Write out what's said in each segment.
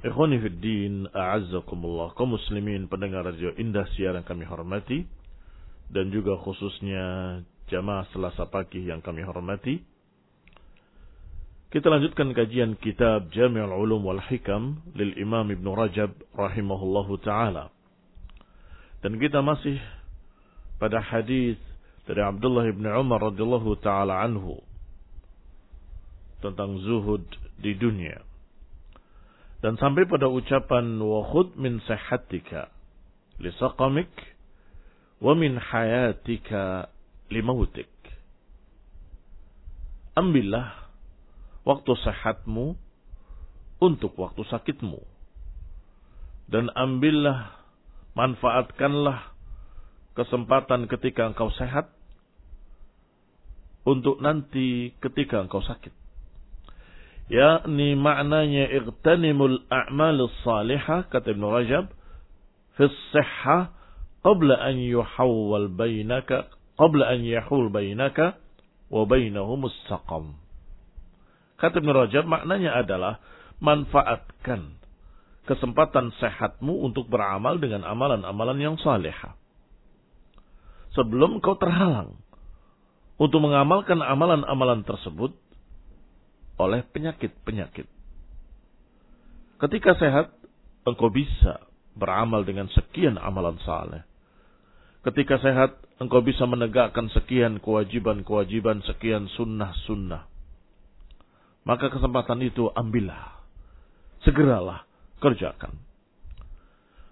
Ikhwani Fiddin, A'azzakumullah, kaum muslimin pendengar radio indah siaran kami hormati, dan juga khususnya jamaah selasa pagi yang kami hormati. Kita lanjutkan kajian kitab Jami'ul Ulum wal Hikam lil Imam Ibn Rajab rahimahullahu taala. Dan kita masih pada hadis dari Abdullah ibn Umar radhiyallahu taala anhu tentang zuhud di dunia. Dan sampai pada ucapan wa khud min sehatika li saqamik wa min hayatika li mautik. Ambillah waktu sehatmu untuk waktu sakitmu. Dan ambillah, manfaatkanlah kesempatan ketika engkau sehat untuk nanti ketika engkau sakit yakni maknanya igtanimul a'malus salihah kata Ibn Rajab fi sihha qabla an yuhawwal bainaka qabla an yahul bainaka wa bainahum saqam. Kata Ibn Rajab maknanya adalah manfaatkan kesempatan sehatmu untuk beramal dengan amalan-amalan yang salihah. Sebelum kau terhalang untuk mengamalkan amalan-amalan tersebut oleh penyakit-penyakit. Ketika sehat, engkau bisa beramal dengan sekian amalan saleh. Ketika sehat, engkau bisa menegakkan sekian kewajiban-kewajiban, sekian sunnah-sunnah. Maka kesempatan itu ambillah. Segeralah kerjakan.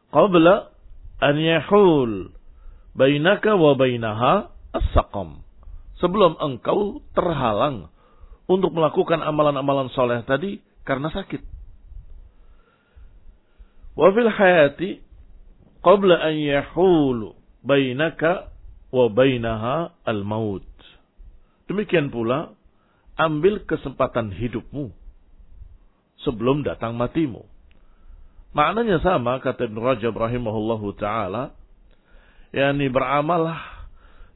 Qabla an yahul bainaka wa bainaha as-saqam. Sebelum engkau terhalang untuk melakukan amalan-amalan soleh tadi karena sakit. Wa fil hayati qabla an yahulu bainaka wa bainaha al maut. Demikian pula ambil kesempatan hidupmu sebelum datang matimu. Maknanya sama kata Ibn Rajab rahimahullahu taala, yakni beramallah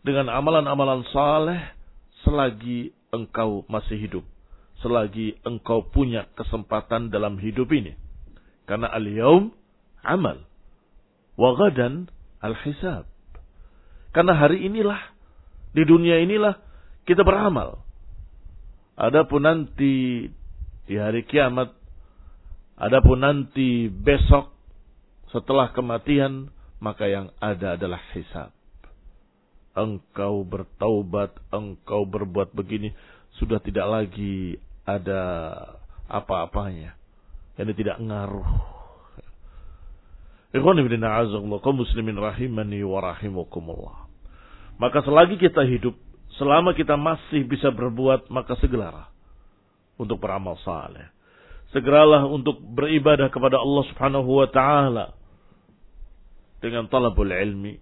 dengan amalan-amalan saleh selagi engkau masih hidup. Selagi engkau punya kesempatan dalam hidup ini. Karena al-yaum amal. Wa gadan al-hisab. Karena hari inilah, di dunia inilah kita beramal. Adapun nanti di hari kiamat, adapun nanti besok setelah kematian, maka yang ada adalah hisab engkau bertaubat, engkau berbuat begini, sudah tidak lagi ada apa-apanya. Ini tidak ngaruh. Ikhwan ibn kaum muslimin rahimani wa rahimakumullah. Maka selagi kita hidup, selama kita masih bisa berbuat, maka segeralah untuk beramal saleh. Segeralah untuk beribadah kepada Allah Subhanahu wa taala dengan talabul ilmi,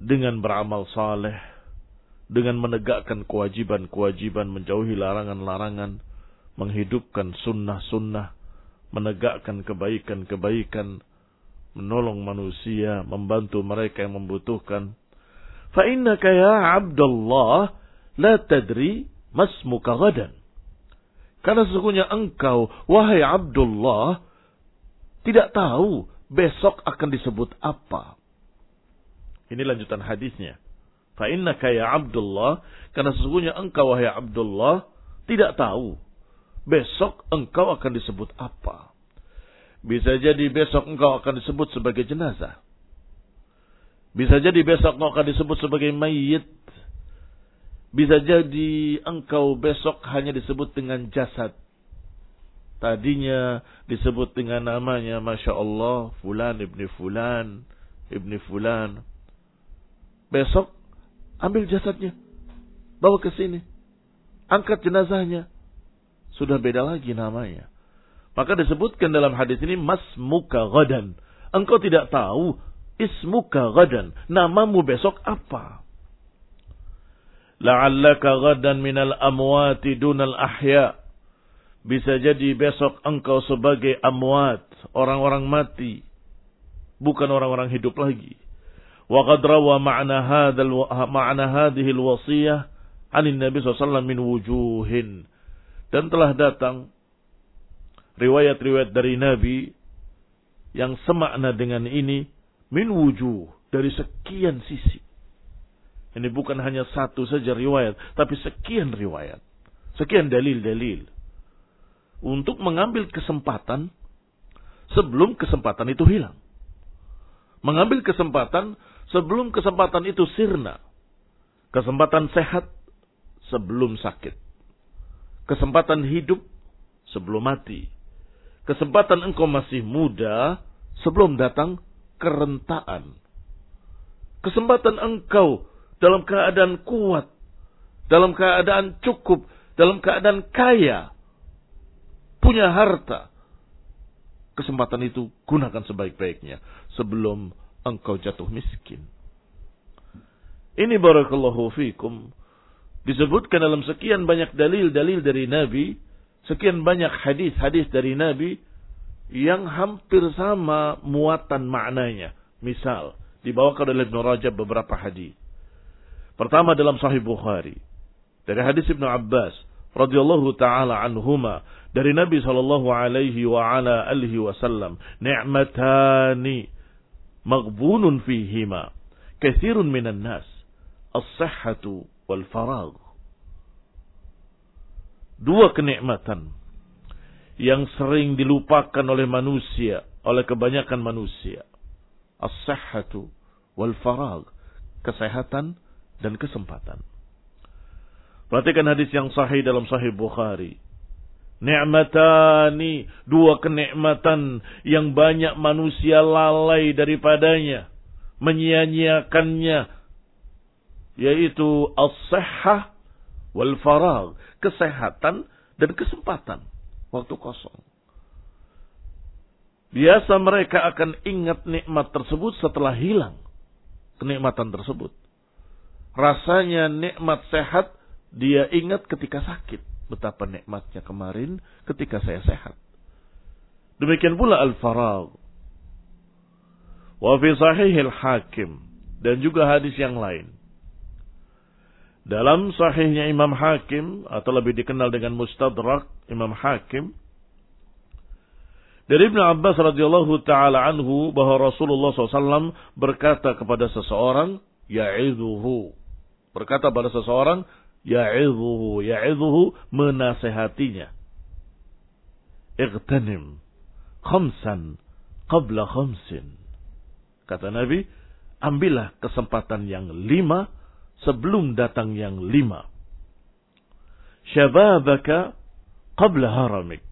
dengan beramal saleh, dengan menegakkan kewajiban-kewajiban, menjauhi larangan-larangan, menghidupkan sunnah-sunnah, menegakkan kebaikan-kebaikan, menolong manusia, membantu mereka yang membutuhkan. Fa innaka ya Abdullah la tadri masmuka gadan. Karena sesungguhnya engkau, wahai Abdullah, tidak tahu besok akan disebut apa. Ini lanjutan hadisnya. Fa innaka ya Abdullah, karena sesungguhnya engkau wahai Abdullah tidak tahu besok engkau akan disebut apa. Bisa jadi besok engkau akan disebut sebagai jenazah. Bisa jadi besok engkau akan disebut sebagai mayit. Bisa jadi engkau besok hanya disebut dengan jasad. Tadinya disebut dengan namanya Masya Allah, Fulan ibni Fulan, ibni Fulan. Besok ambil jasadnya, bawa ke sini, angkat jenazahnya. Sudah beda lagi namanya. Maka disebutkan dalam hadis ini mas muka gadan. Engkau tidak tahu ismuka gadan. Namamu besok apa? La'allaka gadan minal amwati dunal ahya. Bisa jadi besok engkau sebagai amwat, orang-orang mati, bukan orang-orang hidup lagi. Wa qad rawa ma'na hadzal ma'na hadhihi al-wasiyah 'an Nabi sallallahu min wujuhin. Dan telah datang riwayat-riwayat dari Nabi yang semakna dengan ini min wujuh dari sekian sisi. Ini bukan hanya satu saja riwayat, tapi sekian riwayat. Sekian dalil-dalil. Untuk mengambil kesempatan sebelum kesempatan itu hilang. Mengambil kesempatan sebelum kesempatan itu sirna. Kesempatan sehat sebelum sakit. Kesempatan hidup sebelum mati kesempatan engkau masih muda sebelum datang kerentaan. Kesempatan engkau dalam keadaan kuat, dalam keadaan cukup, dalam keadaan kaya, punya harta. Kesempatan itu gunakan sebaik-baiknya sebelum engkau jatuh miskin. Ini barakallahu fikum disebutkan dalam sekian banyak dalil-dalil dari Nabi sekian banyak hadis-hadis dari Nabi yang hampir sama muatan maknanya. Misal, dibawakan oleh Ibn Rajab beberapa hadis. Pertama dalam Sahih Bukhari. Dari hadis Ibn Abbas radhiyallahu taala anhuma dari Nabi sallallahu alaihi wa ala alihi wasallam, "Ni'matani maghbunun fihima katsirun minan nas, as-sihhatu wal faragh." dua kenikmatan yang sering dilupakan oleh manusia, oleh kebanyakan manusia. As-sahhatu wal farag, kesehatan dan kesempatan. Perhatikan hadis yang sahih dalam sahih Bukhari. Ni'matani, dua kenikmatan yang banyak manusia lalai daripadanya, menyia-nyiakannya, yaitu as-sahhah wal farag, kesehatan dan kesempatan waktu kosong. Biasa mereka akan ingat nikmat tersebut setelah hilang kenikmatan tersebut. Rasanya nikmat sehat dia ingat ketika sakit. Betapa nikmatnya kemarin ketika saya sehat. Demikian pula al-farag. Wa fi sahihil hakim. Dan juga hadis yang lain. Dalam sahihnya Imam Hakim atau lebih dikenal dengan Mustadrak Imam Hakim dari Ibn Abbas radhiyallahu taala anhu bahwa Rasulullah SAW berkata kepada seseorang, ya'idhuhu. Berkata pada seseorang, ya'idhuhu. Ya'idhuhu menasehatinya. Ightanim khamsan qabla khamsin. Kata Nabi, ambillah kesempatan yang lima sebelum datang yang lima. Syababaka qabla haramik.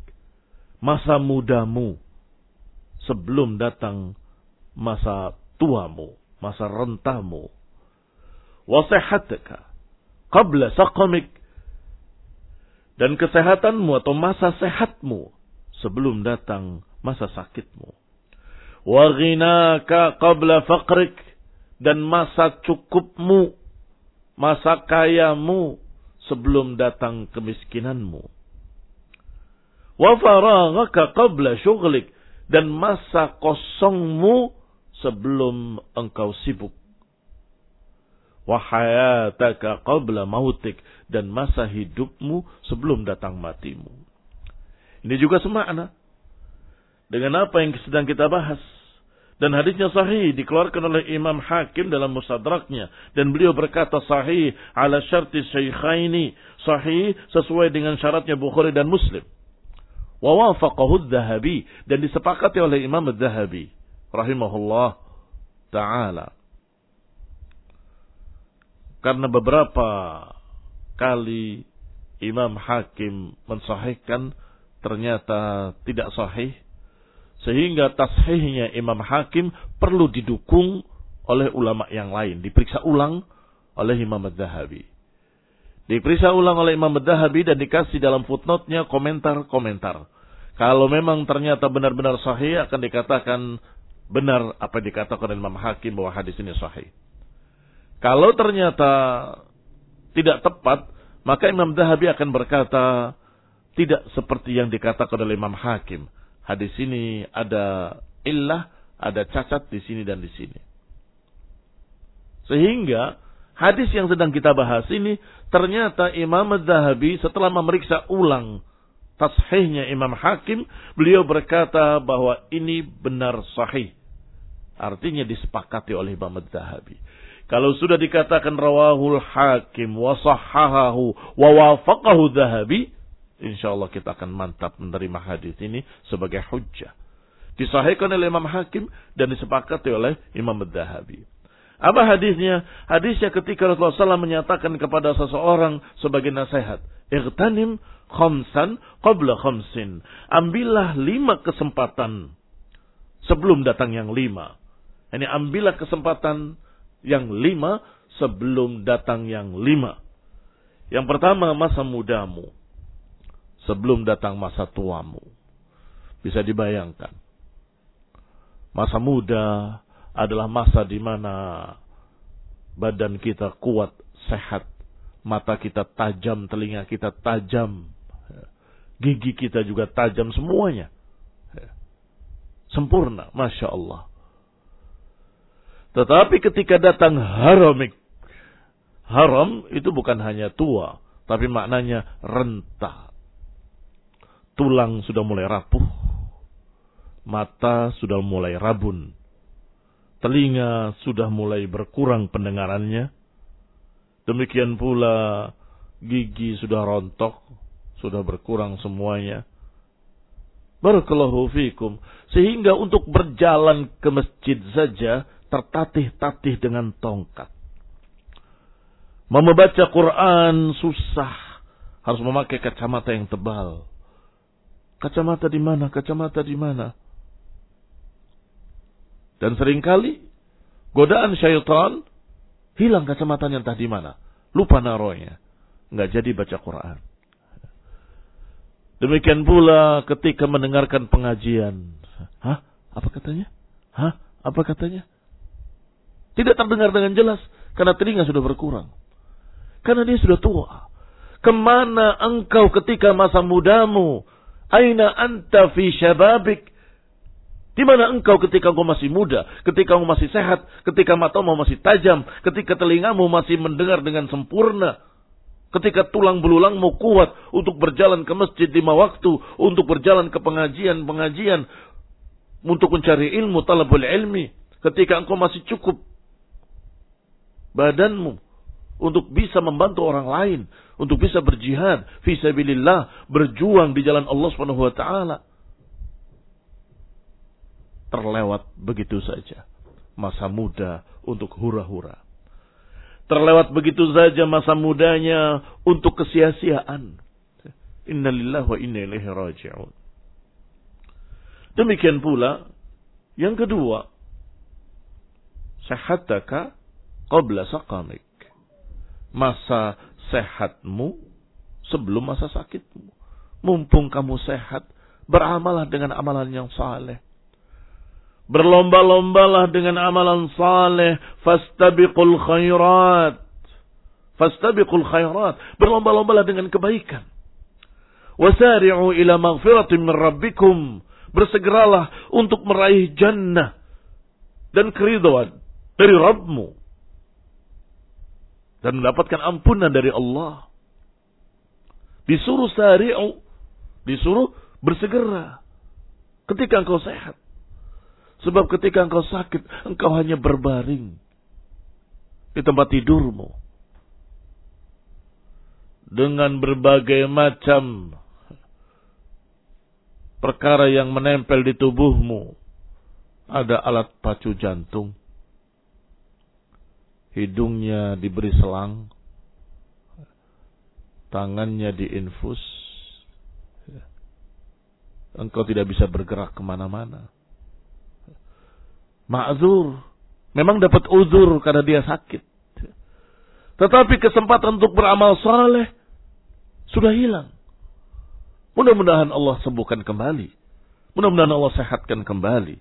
Masa mudamu sebelum datang masa tuamu, masa rentamu. Wasihataka qabla saqamik. Dan kesehatanmu atau masa sehatmu sebelum datang masa sakitmu. Wa ghinaka qabla faqrik dan masa cukupmu masa kayamu sebelum datang kemiskinanmu. Wa faraghaka qabla syughlik dan masa kosongmu sebelum engkau sibuk. Wa hayataka qabla mautik dan masa hidupmu sebelum datang matimu. Ini juga semakna dengan apa yang sedang kita bahas. Dan hadisnya sahih dikeluarkan oleh Imam Hakim dalam musadraknya. Dan beliau berkata sahih ala syarti syaikhaini. Sahih sesuai dengan syaratnya Bukhari dan Muslim. wa wafaqahu Dzahabi dan disepakati oleh Imam Dzahabi rahimahullah taala. Karena beberapa kali Imam Hakim mensahihkan ternyata tidak sahih sehingga tasihnya Imam Hakim perlu didukung oleh ulama yang lain, diperiksa ulang oleh Imam Ad-Dahabi. Diperiksa ulang oleh Imam Ad-Dahabi dan dikasih dalam footnote-nya komentar-komentar. Kalau memang ternyata benar-benar sahih akan dikatakan benar apa dikatakan oleh Imam Hakim bahwa hadis ini sahih. Kalau ternyata tidak tepat, maka Imam Dahabi akan berkata tidak seperti yang dikatakan oleh Imam Hakim. Hadis ini ada illah, ada cacat di sini dan di sini. Sehingga hadis yang sedang kita bahas ini ternyata Imam Zahabi setelah memeriksa ulang tashihnya Imam Hakim, beliau berkata bahwa ini benar sahih. Artinya disepakati oleh Imam Zahabi. Kalau sudah dikatakan rawahul hakim wa sahahahu wa wafaqahu Zahabi, insyaallah kita akan mantap menerima hadis ini sebagai hujjah. Disahihkan oleh Imam Hakim dan disepakati oleh Imam Zahabi. Apa hadisnya? Hadisnya ketika Rasulullah SAW menyatakan kepada seseorang sebagai nasihat. Ightanim khamsan qabla khamsin. Ambillah lima kesempatan sebelum datang yang lima. Ini ambillah kesempatan yang lima sebelum datang yang lima. Yang pertama masa mudamu. Sebelum datang masa tuamu. Bisa dibayangkan. Masa muda adalah masa di mana badan kita kuat, sehat, mata kita tajam, telinga kita tajam, gigi kita juga tajam semuanya. Sempurna, masya Allah. Tetapi ketika datang haramik, haram itu bukan hanya tua, tapi maknanya rentah. Tulang sudah mulai rapuh, mata sudah mulai rabun, telinga sudah mulai berkurang pendengarannya. Demikian pula gigi sudah rontok, sudah berkurang semuanya. Barakallahu fikum. Sehingga untuk berjalan ke masjid saja tertatih-tatih dengan tongkat. Membaca Quran susah. Harus memakai kacamata yang tebal. Kacamata di mana? Kacamata di mana? Dan sering kali godaan syaitan hilang kacamatanya entah di mana. Lupa narohnya. Nggak jadi baca Quran. Demikian pula ketika mendengarkan pengajian. Hah? Apa katanya? Hah? Apa katanya? Tidak terdengar dengan jelas. Karena telinga sudah berkurang. Karena dia sudah tua. Ke mana engkau ketika masa mudamu? Aina anta fi syababik? Di mana engkau ketika engkau masih muda, ketika engkau masih sehat, ketika matamu masih tajam, ketika telingamu masih mendengar dengan sempurna, ketika tulang belulangmu kuat untuk berjalan ke masjid lima waktu, untuk berjalan ke pengajian-pengajian, untuk mencari ilmu, talabul ilmi, ketika engkau masih cukup badanmu untuk bisa membantu orang lain, untuk bisa berjihad, fisabilillah, berjuang di jalan Allah Subhanahu wa taala terlewat begitu saja. Masa muda untuk hura-hura. Terlewat begitu saja masa mudanya untuk kesia-siaan. Innalillah wa inna ilaihi raji'un. Demikian pula yang kedua, sehataka qabla saqamik. Masa sehatmu sebelum masa sakitmu. Mumpung kamu sehat, beramalah dengan amalan yang saleh. Berlomba-lombalah dengan amalan saleh. Fastabiqul khairat. Fastabiqul khairat. Berlomba-lombalah dengan kebaikan. Wasari'u ila maghfiratin min rabbikum. Bersegeralah untuk meraih jannah. Dan keridhaan dari Rabbmu. Dan mendapatkan ampunan dari Allah. Disuruh sari'u. Disuruh bersegera. Ketika engkau sehat. Sebab ketika engkau sakit, engkau hanya berbaring di tempat tidurmu. Dengan berbagai macam perkara yang menempel di tubuhmu. Ada alat pacu jantung. Hidungnya diberi selang. Tangannya diinfus. Engkau tidak bisa bergerak ke mana-mana. Ma'zur. Memang dapat uzur karena dia sakit. Tetapi kesempatan untuk beramal saleh sudah hilang. Mudah-mudahan Allah sembuhkan kembali. Mudah-mudahan Allah sehatkan kembali.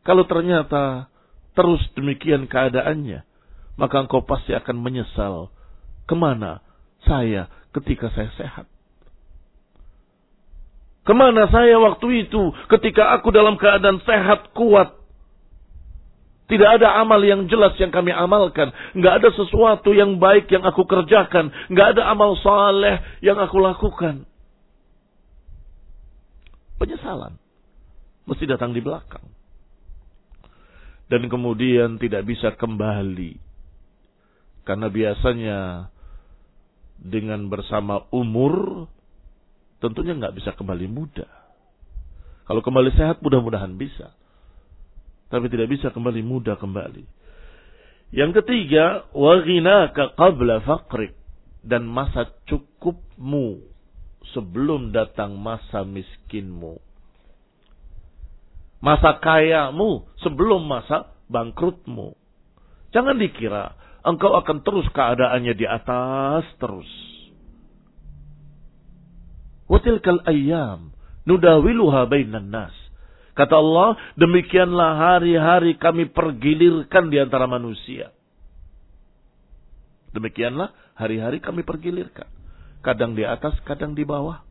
Kalau ternyata terus demikian keadaannya, maka engkau pasti akan menyesal. Ke mana saya ketika saya sehat? Ke mana saya waktu itu ketika aku dalam keadaan sehat, kuat? Tidak ada amal yang jelas yang kami amalkan. Nggak ada sesuatu yang baik yang aku kerjakan. Nggak ada amal saleh yang aku lakukan penyesalan. Mesti datang di belakang. Dan kemudian tidak bisa kembali. Karena biasanya dengan bersama umur, tentunya nggak bisa kembali muda. Kalau kembali sehat mudah-mudahan bisa. Tapi tidak bisa kembali muda kembali. Yang ketiga, waghinaka qabla faqrik dan masa cukupmu sebelum datang masa miskinmu. Masa kayamu sebelum masa bangkrutmu. Jangan dikira engkau akan terus keadaannya di atas terus. Watilkal ayyam nudawiluha bainan nas. Kata Allah, demikianlah hari-hari kami pergilirkan di antara manusia. Demikianlah hari-hari kami pergilirkan. Kadang di atas, kadang di bawah.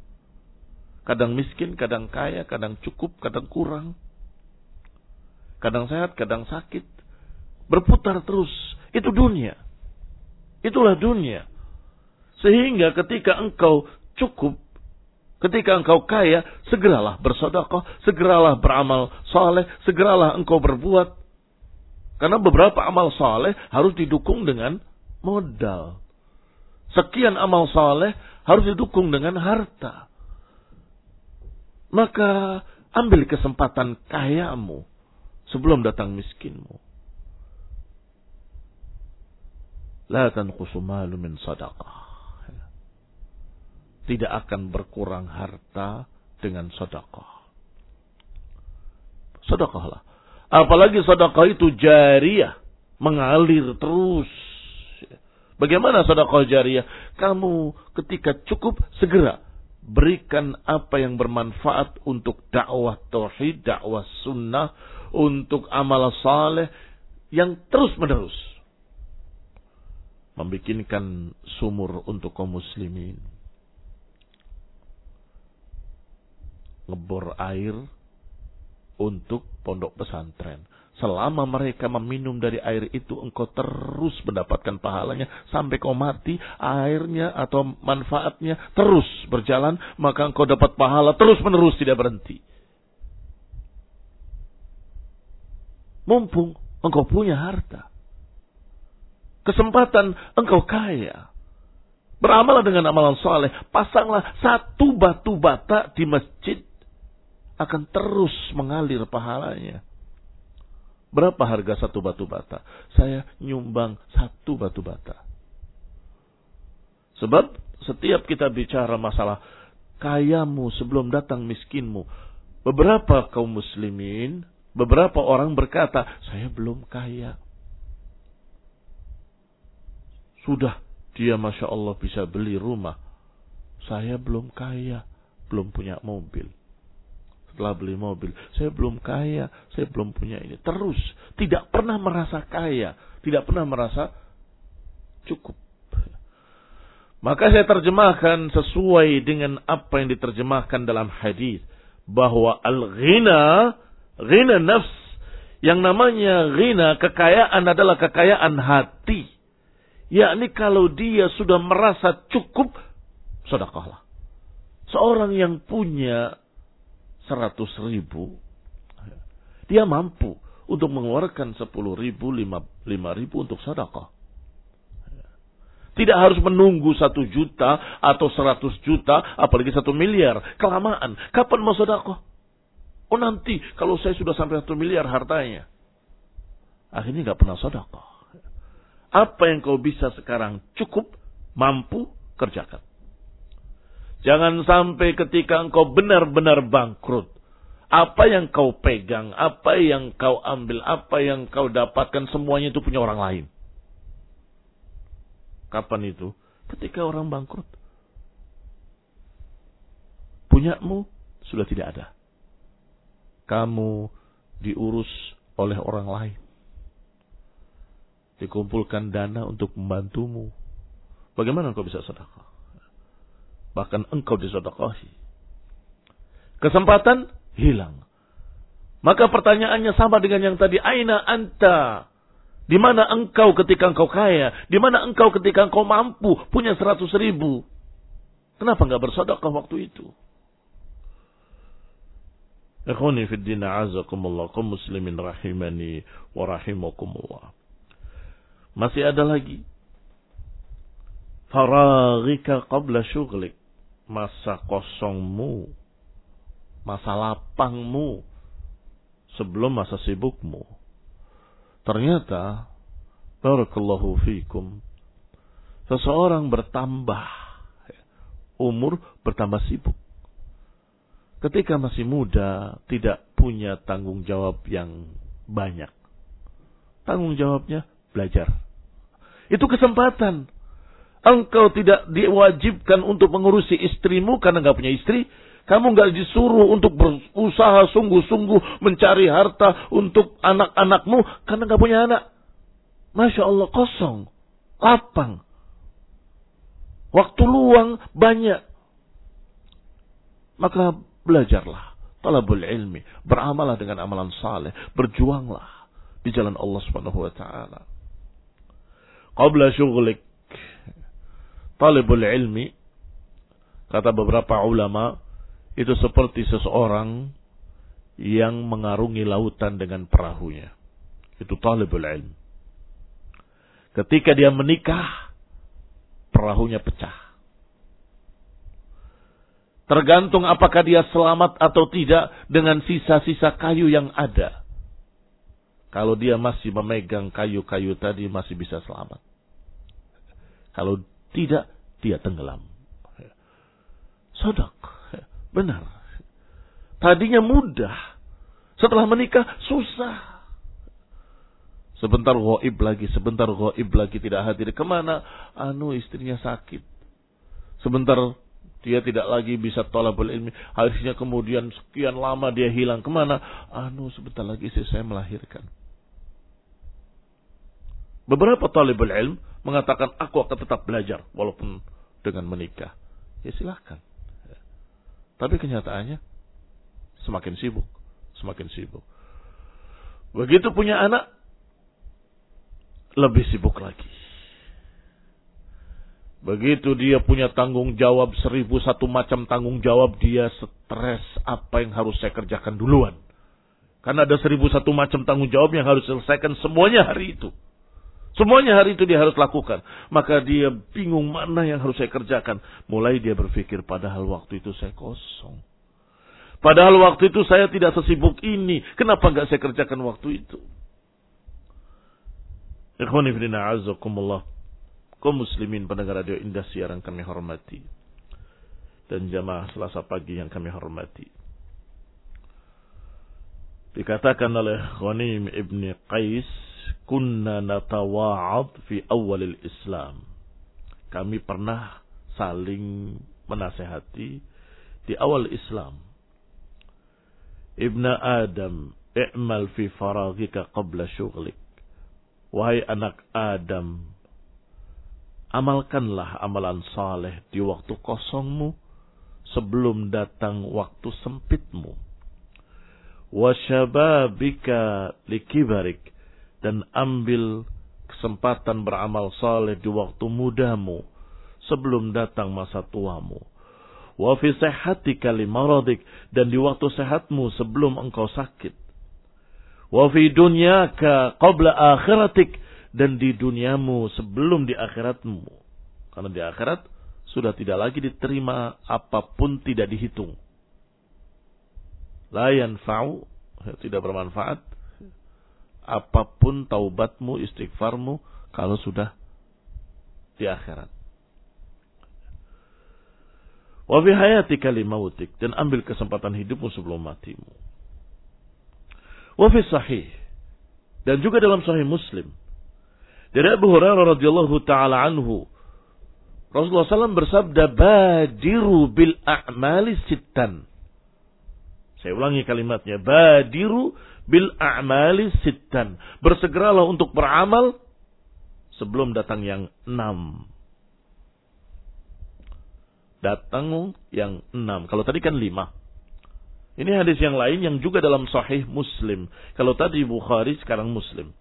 Kadang miskin, kadang kaya, kadang cukup, kadang kurang. Kadang sehat, kadang sakit. Berputar terus. Itu dunia. Itulah dunia. Sehingga ketika engkau cukup, ketika engkau kaya, segeralah bersodakoh, segeralah beramal soleh, segeralah engkau berbuat. Karena beberapa amal soleh harus didukung dengan modal sekian amal saleh harus didukung dengan harta. Maka ambil kesempatan kayamu sebelum datang miskinmu. La tanqusu malu min sadaqah. Tidak akan berkurang harta dengan sedekah. Sedekahlah. Apalagi sedekah itu jariah, mengalir terus Bagaimana sedekah jariah? Kamu ketika cukup segera berikan apa yang bermanfaat untuk dakwah tauhid, dakwah sunnah, untuk amal saleh yang terus menerus membikinkan sumur untuk kaum muslimin. Ngebor air untuk pondok pesantren Selama mereka meminum dari air itu, engkau terus mendapatkan pahalanya. Sampai kau mati, airnya atau manfaatnya terus berjalan. Maka engkau dapat pahala terus menerus tidak berhenti. Mumpung engkau punya harta. Kesempatan engkau kaya. Beramal dengan amalan soleh. Pasanglah satu batu bata di masjid. Akan terus mengalir pahalanya. Berapa harga satu batu bata? Saya nyumbang satu batu bata. Sebab setiap kita bicara masalah kayamu sebelum datang miskinmu. Beberapa kaum muslimin, beberapa orang berkata, saya belum kaya. Sudah dia Masya Allah bisa beli rumah. Saya belum kaya, belum punya mobil setelah beli mobil. Saya belum kaya, saya belum punya ini. Terus, tidak pernah merasa kaya, tidak pernah merasa cukup. Maka saya terjemahkan sesuai dengan apa yang diterjemahkan dalam hadis bahwa al-ghina, ghina nafs, yang namanya ghina, kekayaan adalah kekayaan hati. Yakni kalau dia sudah merasa cukup, sedekahlah. Seorang yang punya seratus ribu, dia mampu untuk mengeluarkan sepuluh ribu, lima, lima ribu untuk sedekah. Tidak harus menunggu satu juta atau seratus juta, apalagi satu miliar. Kelamaan. Kapan mau sedekah? Oh nanti kalau saya sudah sampai satu miliar hartanya. Akhirnya nggak pernah sedekah. Apa yang kau bisa sekarang cukup, mampu, kerjakan. Jangan sampai ketika engkau benar-benar bangkrut. Apa yang kau pegang, apa yang kau ambil, apa yang kau dapatkan, semuanya itu punya orang lain. Kapan itu? Ketika orang bangkrut. Punyamu sudah tidak ada. Kamu diurus oleh orang lain. Dikumpulkan dana untuk membantumu. Bagaimana engkau bisa sedekah? Bahkan engkau disedekahi. Kesempatan hilang. Maka pertanyaannya sama dengan yang tadi. Aina anta? Di mana engkau ketika engkau kaya? Di mana engkau ketika engkau mampu punya seratus ribu? Kenapa nggak bersedekah waktu itu? Ikhwani fi din azakumullah muslimin rahimani wa. Masih ada lagi. Faraghika qabla syughlik. Masa kosongmu masa lapangmu sebelum masa sibukmu. Ternyata, barakallahu fikum, seseorang bertambah, umur bertambah sibuk. Ketika masih muda, tidak punya tanggung jawab yang banyak. Tanggung jawabnya belajar. Itu kesempatan. Engkau tidak diwajibkan untuk mengurusi istrimu karena nggak punya istri. Kamu nggak disuruh untuk berusaha sungguh-sungguh mencari harta untuk anak-anakmu karena nggak punya anak. Masya Allah kosong, lapang. Waktu luang banyak. Maka belajarlah. Talabul ilmi. Beramalah dengan amalan saleh. Berjuanglah di jalan Allah subhanahu wa ta'ala. Qabla syughlik. Talabul ilmi. Kata beberapa ulama itu seperti seseorang yang mengarungi lautan dengan perahunya. Itu talibul ilm. Ketika dia menikah, perahunya pecah. Tergantung apakah dia selamat atau tidak dengan sisa-sisa kayu yang ada. Kalau dia masih memegang kayu-kayu tadi masih bisa selamat. Kalau tidak, dia tenggelam. Sodak. Benar. Tadinya mudah. Setelah menikah susah. Sebentar goib lagi, sebentar goib lagi tidak hadir. Ke mana? Anu istrinya sakit. Sebentar dia tidak lagi bisa tolabul ilmi. Harusnya kemudian sekian lama dia hilang. Ke mana? Anu sebentar lagi istri saya melahirkan. Beberapa talibul ilm mengatakan aku akan tetap belajar walaupun dengan menikah. Ya silahkan. Tapi kenyataannya semakin sibuk, semakin sibuk. Begitu punya anak, lebih sibuk lagi. Begitu dia punya tanggung jawab seribu satu macam tanggung jawab, dia stres apa yang harus saya kerjakan duluan. Karena ada seribu satu macam tanggung jawab yang harus selesaikan semuanya hari itu. Semuanya hari itu dia harus lakukan. Maka dia bingung mana yang harus saya kerjakan. Mulai dia berpikir, padahal waktu itu saya kosong. Padahal waktu itu saya tidak sesibuk ini. Kenapa nggak saya kerjakan waktu itu? Ikhwanifidina azakumullah. Kau muslimin pendengar radio indah siaran kami hormati. Dan jamaah selasa pagi yang kami hormati. Dikatakan oleh Ghanim ibni Qais kunna natawa'ad fi awal Islam. Kami pernah saling menasehati di awal Islam. Ibna Adam, i'mal fi faragika qabla syughlik. Wahai anak Adam, amalkanlah amalan saleh di waktu kosongmu sebelum datang waktu sempitmu. Wa syababika likibarik dan ambil kesempatan beramal saleh di waktu mudamu sebelum datang masa tuamu. Wa fi sihhatika limaradik dan di waktu sehatmu sebelum engkau sakit. Wa fi dunyaka qabla akhiratik dan di duniamu sebelum di akhiratmu. Karena di akhirat sudah tidak lagi diterima apa pun tidak dihitung. La yanfa'u, tidak bermanfaat. Apa pun taubatmu, istighfarmu, kalau sudah di akhirat. Wa fi hayatika limautik dan ambil kesempatan hidupmu sebelum matimu. Wa fi sahih dan juga dalam sahih Muslim dari Abu Hurairah radhiyallahu taala anhu Rasulullah SAW bersabda badiru bil a'mali sittan. Saya ulangi kalimatnya badiru bil a'mali sittan. Bersegeralah untuk beramal sebelum datang yang enam datang yang enam. Kalau tadi kan lima. Ini hadis yang lain yang juga dalam sahih Muslim. Kalau tadi Bukhari, sekarang Muslim.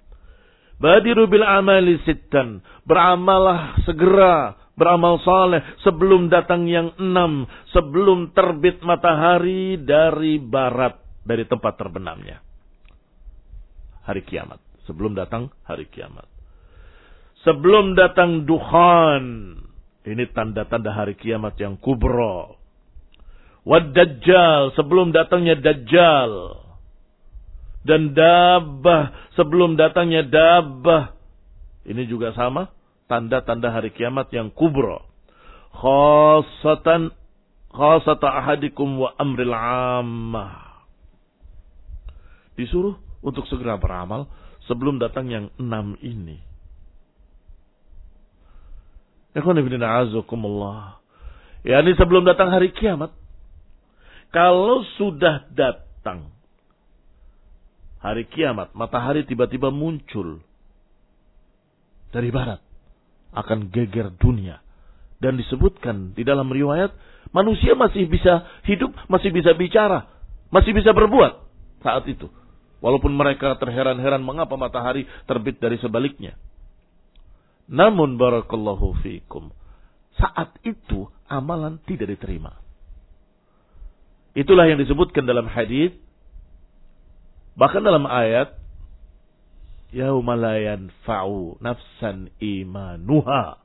Badiru bil amali sittan. Beramalah segera. Beramal saleh sebelum datang yang enam. Sebelum terbit matahari dari barat. Dari tempat terbenamnya. Hari kiamat. Sebelum datang hari kiamat. Sebelum datang duhan ini tanda-tanda hari kiamat yang kubro. Wad Dajjal, sebelum datangnya Dajjal. Dan Dabah, sebelum datangnya Dabah. Ini juga sama, tanda-tanda hari kiamat yang kubro. Khasatan, khasata ahadikum wa amril ammah. Disuruh untuk segera beramal sebelum datang yang enam ini. Ya ini sebelum datang hari kiamat. Kalau sudah datang hari kiamat, matahari tiba-tiba muncul dari barat. Akan geger dunia. Dan disebutkan di dalam riwayat, manusia masih bisa hidup, masih bisa bicara, masih bisa berbuat saat itu. Walaupun mereka terheran-heran mengapa matahari terbit dari sebaliknya. Namun barakallahu fiikum. Saat itu amalan tidak diterima. Itulah yang disebutkan dalam hadis bahkan dalam ayat yauma la yanfa'u nafsan imanuha.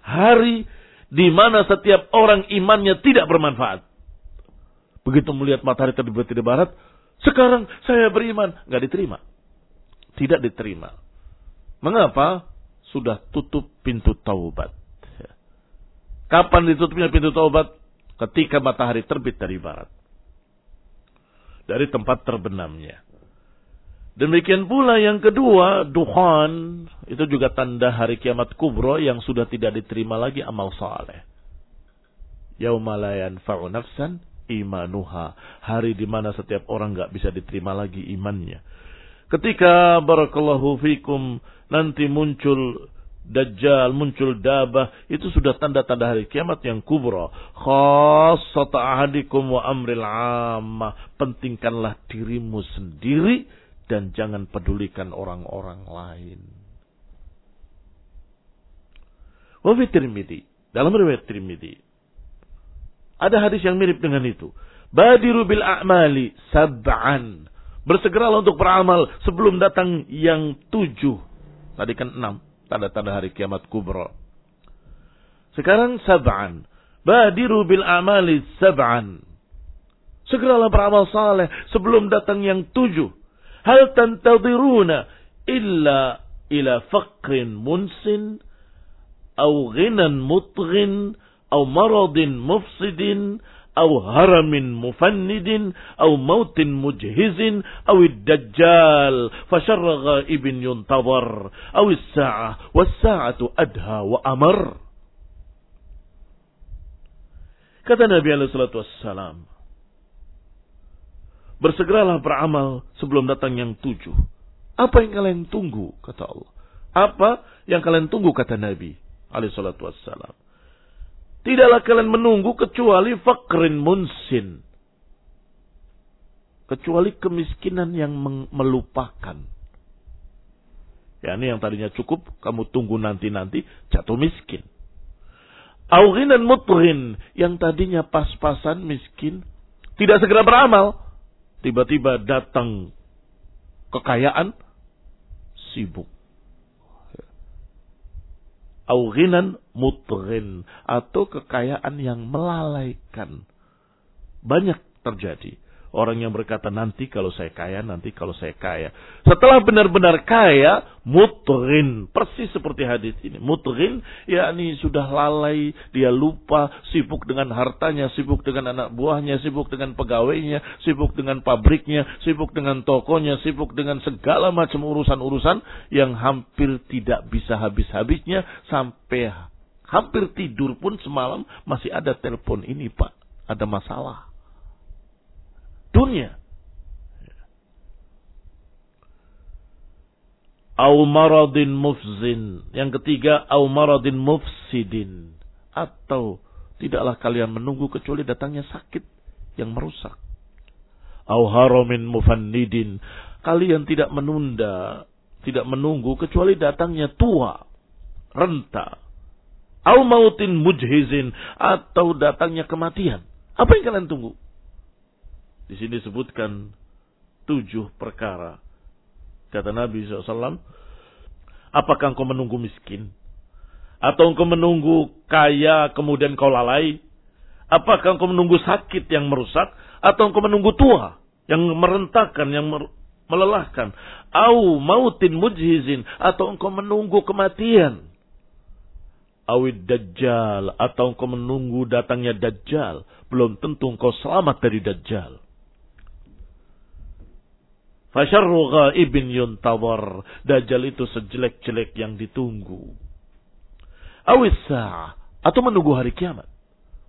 Hari di mana setiap orang imannya tidak bermanfaat. Begitu melihat matahari terbit di barat, sekarang saya beriman, nggak diterima. Tidak diterima. Mengapa? sudah tutup pintu taubat. Kapan ditutupnya pintu taubat? Ketika matahari terbit dari barat. Dari tempat terbenamnya. Demikian pula yang kedua, duhan. Itu juga tanda hari kiamat kubro yang sudah tidak diterima lagi amal saleh. Yaumalayan fa'u nafsan imanuha. Hari di mana setiap orang nggak bisa diterima lagi imannya. Ketika barakallahu fikum nanti muncul Dajjal, muncul dabah, itu sudah tanda-tanda hari kiamat yang kubra. Khassata ahadikum wa amril amma. Pentingkanlah dirimu sendiri dan jangan pedulikan orang-orang lain. Wafi Tirmidhi, dalam riwayat Tirmidhi, ada hadis yang mirip dengan itu. Badiru bil a'mali sab'an. Bersegeralah untuk beramal sebelum datang yang tujuh Tadi kan enam. Tanda-tanda hari kiamat kubra. Sekarang sab'an. Badiru bil amali sab'an. Segeralah beramal saleh sebelum datang yang tujuh. Hal tantadiruna illa ila faqrin munsin au ghinan mutghin أو maradin mufsidin أو haramin mufannidin أو mautin mujhizin أو dajjal fasharra ghaibin ينتظر أو as-sa'ah was-sa'atu adha wa amar kata Nabi alaihi Wasallam. bersegeralah beramal sebelum datang yang tujuh apa yang kalian tunggu kata Allah apa yang kalian tunggu kata Nabi alaihi Wasallam. Tidaklah kalian menunggu kecuali fakrin munsin. Kecuali kemiskinan yang melupakan. Ya ini yang tadinya cukup, kamu tunggu nanti-nanti, jatuh miskin. Aughinan mutrin, yang tadinya pas-pasan miskin, tidak segera beramal. Tiba-tiba datang kekayaan, sibuk au mutrin atau kekayaan yang melalaikan. Banyak terjadi. Orang yang berkata nanti kalau saya kaya, nanti kalau saya kaya. Setelah benar-benar kaya, mutrin. Persis seperti hadis ini. Mutrin, yakni sudah lalai, dia lupa, sibuk dengan hartanya, sibuk dengan anak buahnya, sibuk dengan pegawainya, sibuk dengan pabriknya, sibuk dengan tokonya, sibuk dengan segala macam urusan-urusan yang hampir tidak bisa habis-habisnya sampai hampir tidur pun semalam masih ada telepon ini pak, ada masalah dunia. Au maradin mufzin. Yang ketiga, au maradin mufsidin. Atau tidaklah kalian menunggu kecuali datangnya sakit yang merusak. Au haramin mufannidin. Kalian tidak menunda, tidak menunggu kecuali datangnya tua, renta. Au mautin mujhizin. Atau datangnya kematian. Apa yang kalian tunggu? Di sini disebutkan tujuh perkara. Kata Nabi SAW, apakah engkau menunggu miskin? Atau engkau menunggu kaya kemudian kau lalai? Apakah engkau menunggu sakit yang merusak? Atau engkau menunggu tua yang merentakan, yang melelahkan? Au mautin mujhizin? Atau engkau menunggu kematian? Awid dajjal? Atau engkau menunggu datangnya dajjal? Belum tentu engkau selamat dari dajjal. Fasyarru ghaibin yuntawar. Dajjal itu sejelek-jelek yang ditunggu. Awis sa'ah. Atau menunggu hari kiamat.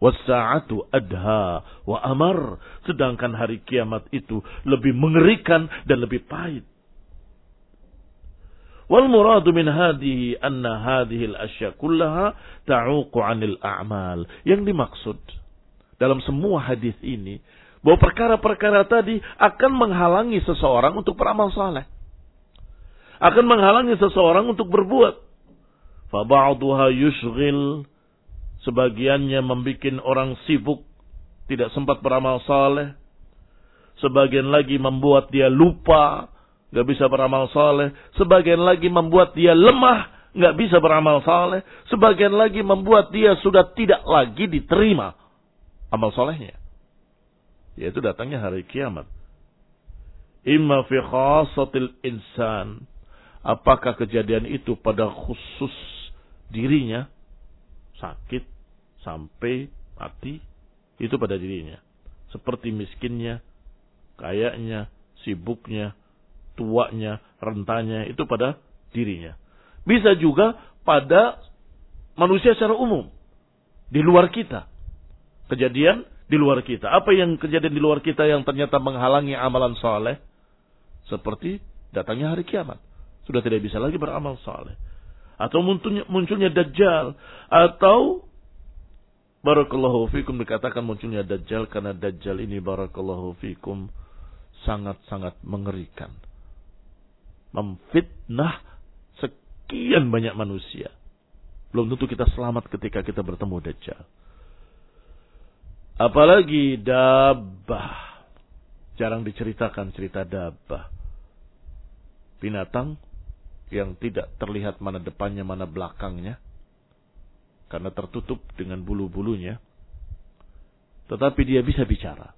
Wasa'atu adha wa amar. Sedangkan hari kiamat itu lebih mengerikan dan lebih pahit. Wal muradu min hadihi anna hadihi al-asya kullaha ta'uqu 'anil a'mal. Yang dimaksud dalam semua hadis ini bahwa perkara-perkara tadi akan menghalangi seseorang untuk beramal saleh. Akan menghalangi seseorang untuk berbuat. Faba'duha yushghil. Sebagiannya membuat orang sibuk. Tidak sempat beramal saleh. Sebagian lagi membuat dia lupa. Gak bisa beramal saleh. Sebagian lagi membuat dia lemah. Gak bisa beramal saleh. Sebagian lagi membuat dia sudah tidak lagi diterima amal solehnya yaitu datangnya hari kiamat. Imma fi khasatil insan. Apakah kejadian itu pada khusus dirinya sakit sampai mati itu pada dirinya. Seperti miskinnya, kayaknya, sibuknya, tuanya, rentanya itu pada dirinya. Bisa juga pada manusia secara umum di luar kita. Kejadian di luar kita. Apa yang kejadian di luar kita yang ternyata menghalangi amalan soleh? Seperti datangnya hari kiamat. Sudah tidak bisa lagi beramal soleh. Atau munculnya, munculnya dajjal. Atau Barakallahu fikum dikatakan munculnya dajjal karena dajjal ini barakallahu fikum sangat-sangat mengerikan. Memfitnah sekian banyak manusia. Belum tentu kita selamat ketika kita bertemu dajjal. Apalagi dabah. Jarang diceritakan cerita dabah. Binatang yang tidak terlihat mana depannya mana belakangnya. Karena tertutup dengan bulu-bulunya. Tetapi dia bisa bicara.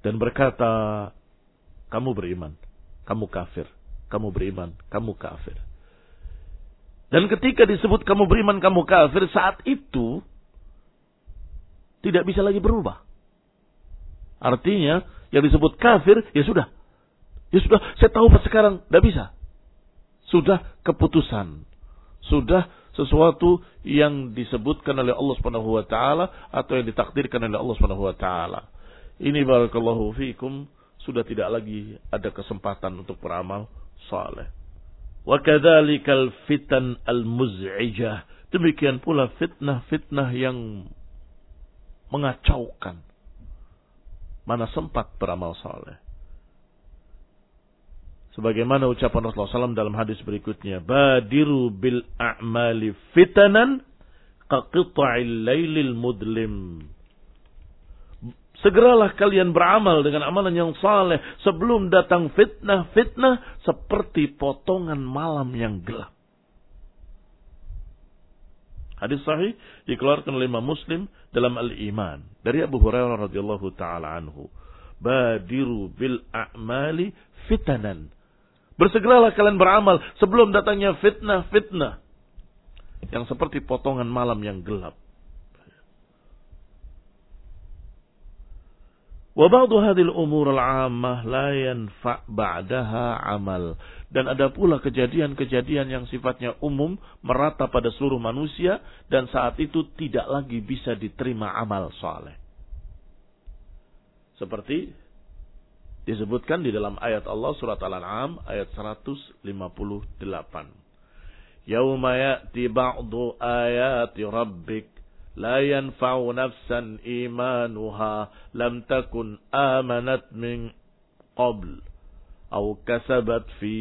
Dan berkata, kamu beriman, kamu kafir. Kamu beriman, kamu kafir. Dan ketika disebut kamu beriman, kamu kafir, saat itu tidak bisa lagi berubah. Artinya yang disebut kafir ya sudah. Ya sudah, saya tahu pas sekarang tidak bisa. Sudah keputusan. Sudah sesuatu yang disebutkan oleh Allah Subhanahu wa taala atau yang ditakdirkan oleh Allah Subhanahu wa taala. Ini barakallahu fikum sudah tidak lagi ada kesempatan untuk beramal saleh. Wa kadzalikal fitan al-muz'ijah. Demikian pula fitnah-fitnah yang mengacaukan. Mana sempat beramal saleh. Sebagaimana ucapan Rasulullah SAW dalam hadis berikutnya. Badiru bil a'mali fitanan kaqita'il laylil mudlim. Segeralah kalian beramal dengan amalan yang saleh sebelum datang fitnah-fitnah seperti potongan malam yang gelap. Hadis sahih dikeluarkan oleh Imam Muslim dalam Al-Iman dari Abu Hurairah radhiyallahu taala anhu. badiru bil a'mali fitanan. Bersegeralah kalian beramal sebelum datangnya fitnah-fitnah. Yang seperti potongan malam yang gelap. Ba'du hadhil umur al-'ammah la yanfa' ba'daha 'amal. Dan ada pula kejadian-kejadian yang sifatnya umum merata pada seluruh manusia dan saat itu tidak lagi bisa diterima amal saleh. Seperti disebutkan di dalam ayat Allah surat Al-An'am ayat 158. Yauma ya'ti ba'du ayati rabbik لا ينفع نفسا إيمانها لم تكن آمنت من قبل أو كسبت في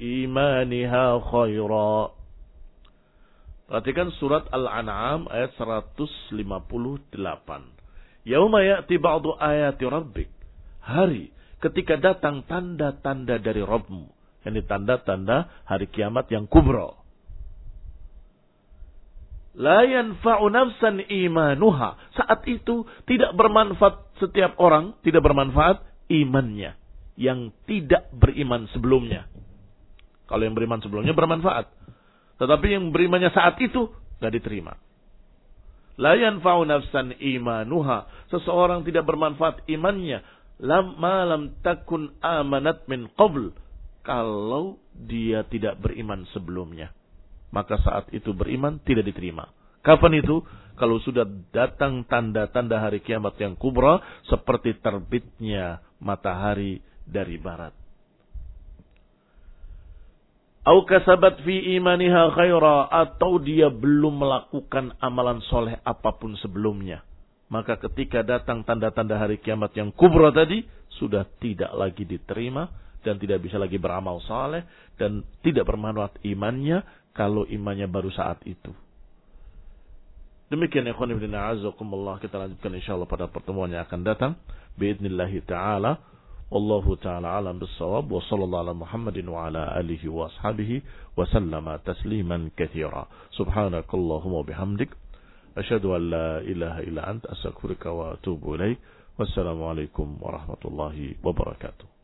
إيمانها خيرا Perhatikan surat Al-An'am ayat 158. Yauma ya'ti ba'du ayati rabbik. Hari ketika datang tanda-tanda dari Rabbmu. Ini tanda-tanda hari kiamat yang kubra. La yanfa'u nafsan imanuha. Saat itu tidak bermanfaat setiap orang, tidak bermanfaat imannya. Yang tidak beriman sebelumnya. Kalau yang beriman sebelumnya bermanfaat. Tetapi yang berimannya saat itu tidak diterima. La yanfa'u nafsan imanuha. Seseorang tidak bermanfaat imannya. Lam malam takun amanat min qabl. Kalau dia tidak beriman sebelumnya maka saat itu beriman tidak diterima. Kapan itu? Kalau sudah datang tanda-tanda hari kiamat yang kubra seperti terbitnya matahari dari barat. Au kasabat fi imaniha khaira atau dia belum melakukan amalan soleh apa pun sebelumnya. Maka ketika datang tanda-tanda hari kiamat yang kubra tadi sudah tidak lagi diterima dan tidak bisa lagi beramal saleh dan tidak bermanfaat imannya kalau imannya baru saat itu. Demikian ikhwan ibn a'azakumullah. Kita lanjutkan insyaallah pada pertemuan yang akan datang. Biidznillah taala. Wallahu taala alam bissawab. Wa sallallahu ala Muhammadin wa ala alihi wa ashabihi wa sallama tasliman katsira subhanakallahumma bihamdik. Asyhadu an la ilaha illa anta astaghfiruka wa atubu wassalamu alaikum warahmatullahi wabarakatuh